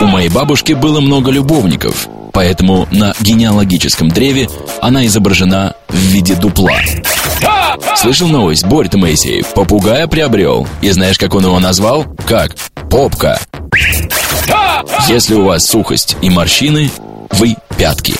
У моей бабушки было много любовников, поэтому на генеалогическом древе она изображена в виде дупла. Слышал новость? Борь Моисеев попугая приобрел. И знаешь, как он его назвал? Как? Попка. Если у вас сухость и морщины, вы пятки.